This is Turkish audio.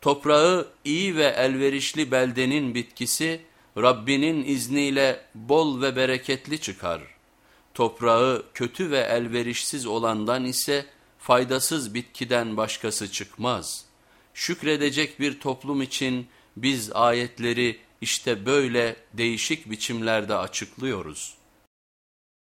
Toprağı iyi ve elverişli beldenin bitkisi Rabbinin izniyle bol ve bereketli çıkar. Toprağı kötü ve elverişsiz olandan ise faydasız bitkiden başkası çıkmaz. Şükredecek bir toplum için biz ayetleri işte böyle değişik biçimlerde açıklıyoruz.''